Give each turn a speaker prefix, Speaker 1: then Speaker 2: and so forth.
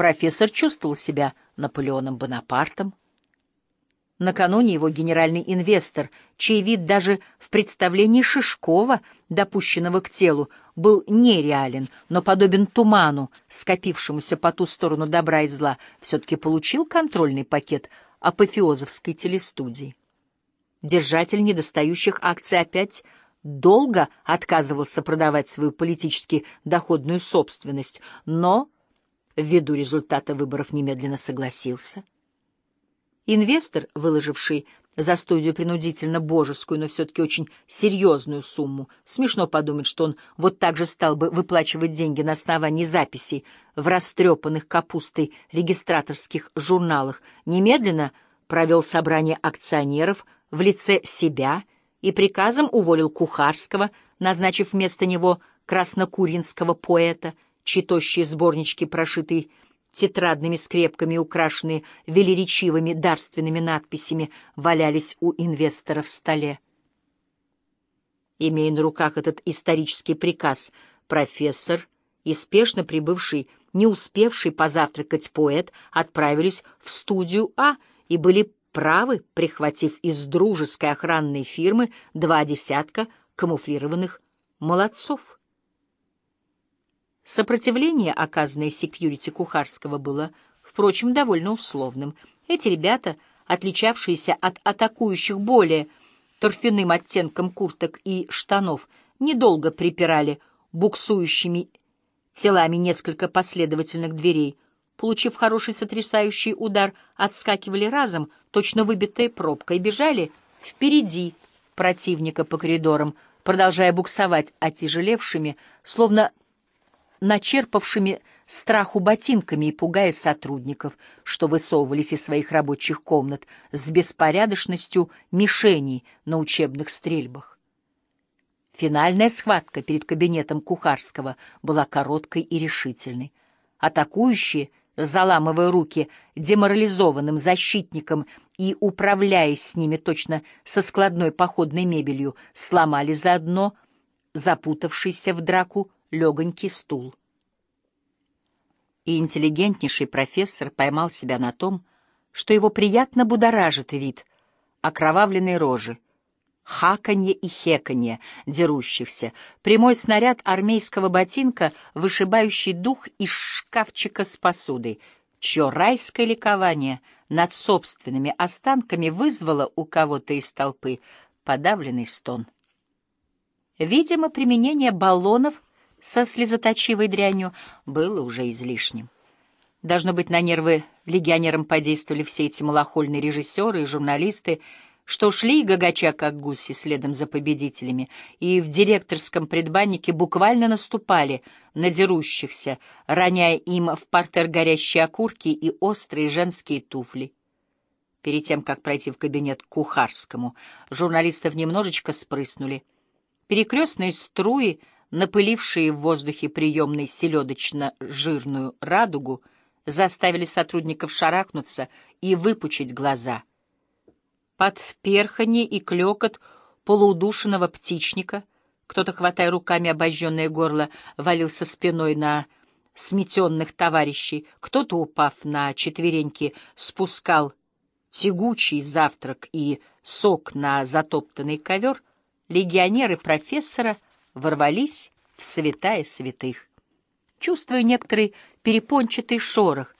Speaker 1: профессор чувствовал себя Наполеоном Бонапартом. Накануне его генеральный инвестор, чей вид даже в представлении Шишкова, допущенного к телу, был нереален, но подобен туману, скопившемуся по ту сторону добра и зла, все-таки получил контрольный пакет апофеозовской телестудии. Держатель недостающих акций опять долго отказывался продавать свою политически доходную собственность, но ввиду результата выборов немедленно согласился. Инвестор, выложивший за студию принудительно божескую, но все-таки очень серьезную сумму, смешно подумать, что он вот так же стал бы выплачивать деньги на основании записей в растрепанных капустой регистраторских журналах, немедленно провел собрание акционеров в лице себя и приказом уволил Кухарского, назначив вместо него краснокуринского поэта, чьи тощие сборнички, прошитые тетрадными скрепками, украшенные велеречивыми дарственными надписями, валялись у инвестора в столе. Имея на руках этот исторический приказ, профессор и прибывший, не успевший позавтракать поэт, отправились в студию А и были правы, прихватив из дружеской охранной фирмы два десятка камуфлированных молодцов. Сопротивление, оказанное секьюрити Кухарского, было, впрочем, довольно условным. Эти ребята, отличавшиеся от атакующих более торфяным оттенком курток и штанов, недолго припирали буксующими телами несколько последовательных дверей. Получив хороший сотрясающий удар, отскакивали разом, точно выбитая пробка, и бежали впереди противника по коридорам, продолжая буксовать отяжелевшими, словно начерпавшими страху ботинками и пугая сотрудников, что высовывались из своих рабочих комнат с беспорядочностью мишеней на учебных стрельбах. Финальная схватка перед кабинетом Кухарского была короткой и решительной. Атакующие, заламывая руки деморализованным защитникам и управляясь с ними точно со складной походной мебелью, сломали заодно запутавшийся в драку легонький стул. И интеллигентнейший профессор поймал себя на том, что его приятно будоражит вид окровавленной рожи, хаканье и хеканье дерущихся, прямой снаряд армейского ботинка, вышибающий дух из шкафчика с посудой, чье райское ликование над собственными останками вызвало у кого-то из толпы подавленный стон. Видимо, применение баллонов — со слезоточивой дрянью было уже излишним. Должно быть, на нервы легионерам подействовали все эти малохольные режиссеры и журналисты, что шли, гагача как гуси, следом за победителями, и в директорском предбаннике буквально наступали на дерущихся, роняя им в портер горящие окурки и острые женские туфли. Перед тем, как пройти в кабинет к Кухарскому, журналистов немножечко спрыснули. Перекрестные струи — напылившие в воздухе приемной селедочно-жирную радугу, заставили сотрудников шарахнуться и выпучить глаза. Под перханье и клекот полуудушенного птичника кто-то, хватая руками обожженное горло, валился спиной на сметенных товарищей, кто-то, упав на четвереньки, спускал тягучий завтрак и сок на затоптанный ковер, легионеры профессора — ворвались в святая святых. Чувствуя некоторый перепончатый шорох,